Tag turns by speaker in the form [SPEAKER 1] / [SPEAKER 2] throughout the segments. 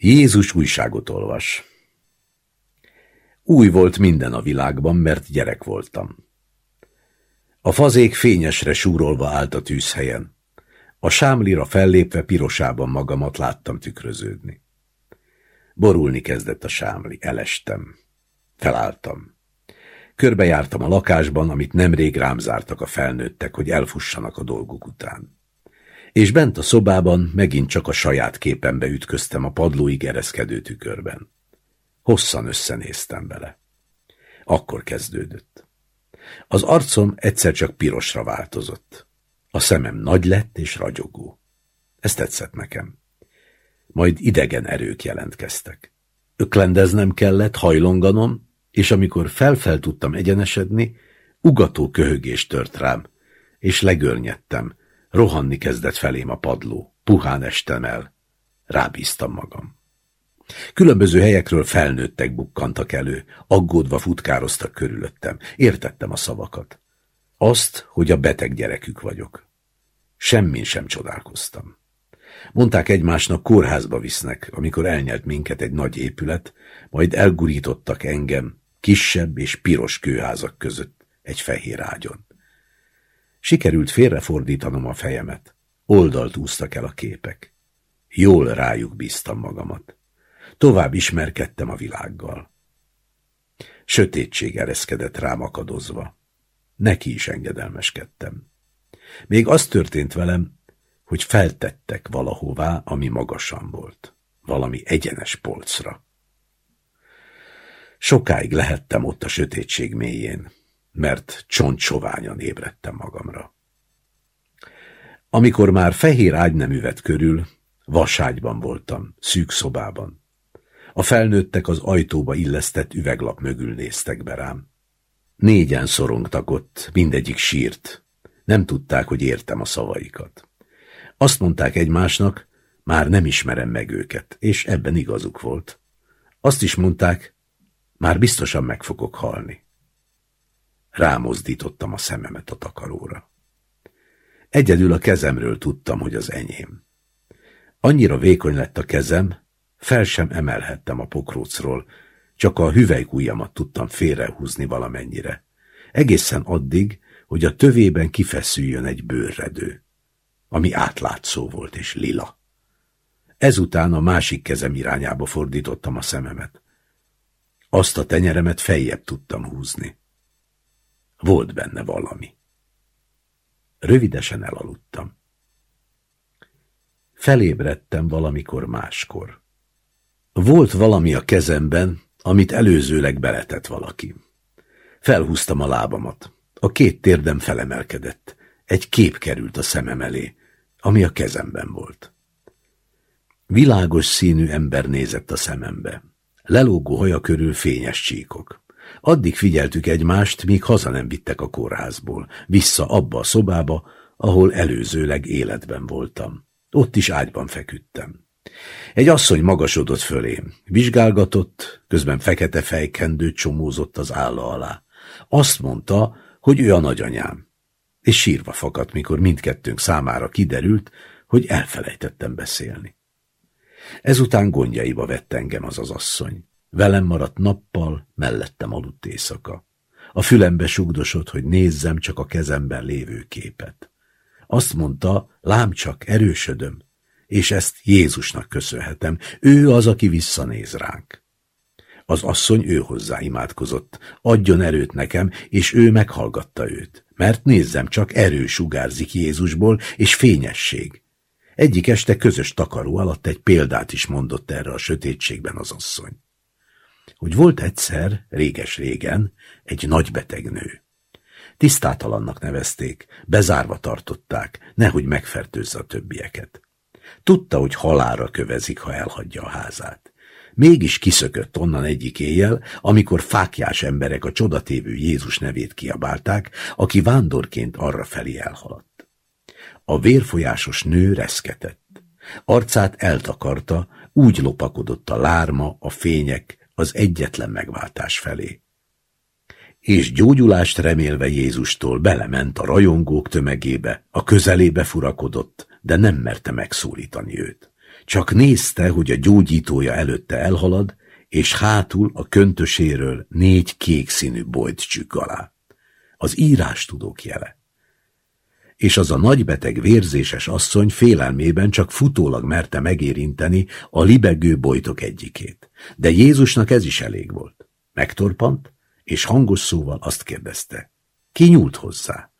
[SPEAKER 1] Jézus újságot olvas. Új volt minden a világban, mert gyerek voltam. A fazék fényesre súrolva állt a tűzhelyen. A sámlira fellépve pirosában magamat láttam tükröződni. Borulni kezdett a sámli, elestem. Felálltam. Körbejártam a lakásban, amit nemrég rám zártak a felnőttek, hogy elfussanak a dolguk után és bent a szobában megint csak a saját képembe ütköztem a padlóig ereszkedő tükörben. Hosszan összenéztem bele. Akkor kezdődött. Az arcom egyszer csak pirosra változott. A szemem nagy lett és ragyogó. Ez tetszett nekem. Majd idegen erők jelentkeztek. Öklendeznem kellett, hajlonganom, és amikor felfel tudtam egyenesedni, ugató köhögés tört rám, és legörnyedtem, Rohanni kezdett felém a padló. Puhán estem el. Rábíztam magam. Különböző helyekről felnőttek bukkantak elő, aggódva futkároztak körülöttem. Értettem a szavakat. Azt, hogy a beteg gyerekük vagyok. Semmin sem csodálkoztam. Mondták egymásnak, kórházba visznek, amikor elnyelt minket egy nagy épület, majd elgurítottak engem kisebb és piros kőházak között egy fehér ágyon. Sikerült félrefordítanom a fejemet. Oldalt úsztak el a képek. Jól rájuk bíztam magamat. Tovább ismerkedtem a világgal. Sötétség ereszkedett rám akadozva. Neki is engedelmeskedtem. Még az történt velem, hogy feltettek valahová, ami magasan volt. Valami egyenes polcra. Sokáig lehettem ott a sötétség mélyén mert csontsoványan ébredtem magamra. Amikor már fehér ágy nem üvet körül, vaságyban voltam, szűk szobában. A felnőttek az ajtóba illesztett üveglap mögül néztek be rám. Négyen szorongtak ott, mindegyik sírt. Nem tudták, hogy értem a szavaikat. Azt mondták egymásnak, már nem ismerem meg őket, és ebben igazuk volt. Azt is mondták, már biztosan meg fogok halni. Rámozdítottam a szememet a takaróra. Egyedül a kezemről tudtam, hogy az enyém. Annyira vékony lett a kezem, fel sem emelhettem a pokrócról, csak a hüvelykújjamat tudtam félrehúzni valamennyire. Egészen addig, hogy a tövében kifeszüljön egy bőrredő, ami átlátszó volt és lila. Ezután a másik kezem irányába fordítottam a szememet. Azt a tenyeremet feljebb tudtam húzni. Volt benne valami. Rövidesen elaludtam. Felébredtem valamikor máskor. Volt valami a kezemben, amit előzőleg beletett valaki. Felhúztam a lábamat. A két térdem felemelkedett. Egy kép került a szemem elé, ami a kezemben volt. Világos színű ember nézett a szemembe. Lelógó haja körül fényes csíkok. Addig figyeltük egymást, míg haza nem vittek a kórházból, vissza abba a szobába, ahol előzőleg életben voltam. Ott is ágyban feküdtem. Egy asszony magasodott fölém, vizsgálgatott, közben fekete fejkendőt csomózott az álla alá. Azt mondta, hogy ő a nagyanyám. És sírva fakadt, mikor mindkettőnk számára kiderült, hogy elfelejtettem beszélni. Ezután gondjaiba vett engem az az asszony. Velem maradt nappal, mellettem aludt éjszaka. A fülembe sugdosott, hogy nézzem csak a kezemben lévő képet. Azt mondta, lám csak, erősödöm, és ezt Jézusnak köszönhetem. Ő az, aki visszanéz ránk. Az asszony ő hozzá imádkozott, adjon erőt nekem, és ő meghallgatta őt. Mert nézzem csak, erő sugárzik Jézusból, és fényesség. Egyik este közös takaró alatt egy példát is mondott erre a sötétségben az asszony hogy volt egyszer, réges-régen, egy nagy beteg nő. Tisztátalannak nevezték, bezárva tartották, nehogy megfertőzze a többieket. Tudta, hogy halára kövezik, ha elhagyja a házát. Mégis kiszökött onnan egyik éjjel, amikor fákjás emberek a csodatévő Jézus nevét kiabálták, aki vándorként arra felé elhaladt. A vérfolyásos nő reszketett. Arcát eltakarta, úgy lopakodott a lárma, a fények, az egyetlen megváltás felé. És gyógyulást remélve Jézustól belement a rajongók tömegébe, a közelébe furakodott, de nem merte megszólítani őt. Csak nézte, hogy a gyógyítója előtte elhalad, és hátul a köntöséről négy kék színű bojt csük alá. Az írás tudók jele. És az a nagybeteg vérzéses asszony félelmében csak futólag merte megérinteni a libegő bojtok egyikét. De Jézusnak ez is elég volt. Megtorpant, és hangos szóval azt kérdezte. Ki nyúlt hozzá?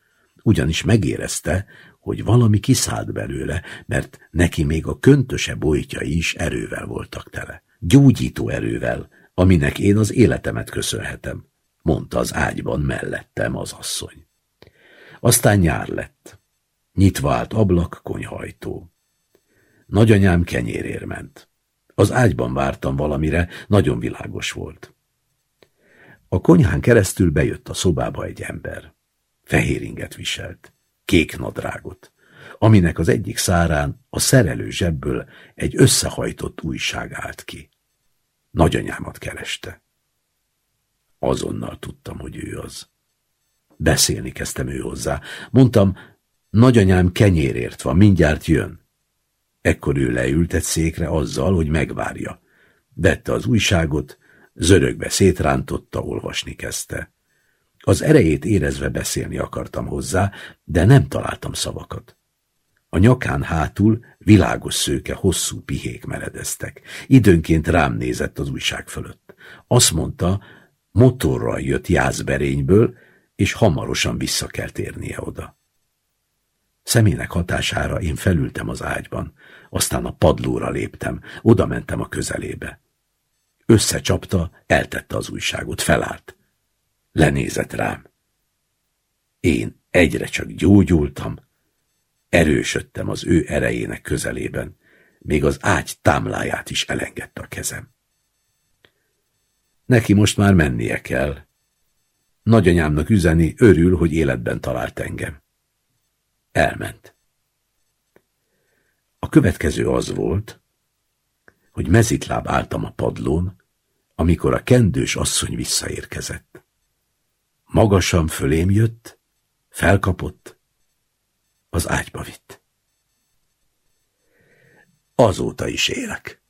[SPEAKER 1] Ugyanis megérezte, hogy valami kiszállt belőle, mert neki még a köntöse bojtjai is erővel voltak tele. Gyógyító erővel, aminek én az életemet köszönhetem, mondta az ágyban mellettem az asszony. Aztán nyár lett. Nyitva állt ablak, konyhajtó. Nagyanyám kenyérér ment. Az ágyban vártam valamire, nagyon világos volt. A konyhán keresztül bejött a szobába egy ember. Fehér inget viselt, kék nadrágot, aminek az egyik szárán a szerelő zsebből egy összehajtott újság állt ki. Nagyanyámat kereste. Azonnal tudtam, hogy ő az. Beszélni kezdtem ő hozzá. Mondtam, nagyanyám kenyérért van, mindjárt jön. Ekkor ő leült egy székre azzal, hogy megvárja. Vette az újságot, zörögbe szétrántotta, olvasni kezdte. Az erejét érezve beszélni akartam hozzá, de nem találtam szavakat. A nyakán hátul világos szőke hosszú pihék meredeztek. Időnként rám nézett az újság fölött. Azt mondta, motorral jött Jászberényből, és hamarosan vissza kell térnie oda. Szemének hatására én felültem az ágyban, aztán a padlóra léptem, oda mentem a közelébe. Összecsapta, eltette az újságot, felállt. Lenézett rám. Én egyre csak gyógyultam, erősödtem az ő erejének közelében, még az ágy támláját is elengedte a kezem. Neki most már mennie kell. Nagyanyámnak üzeni, örül, hogy életben talált engem. Elment. A következő az volt, hogy mezitláb álltam a padlón, amikor a kendős asszony visszaérkezett. Magasan fölém jött, felkapott, az ágyba vitt. Azóta is élek.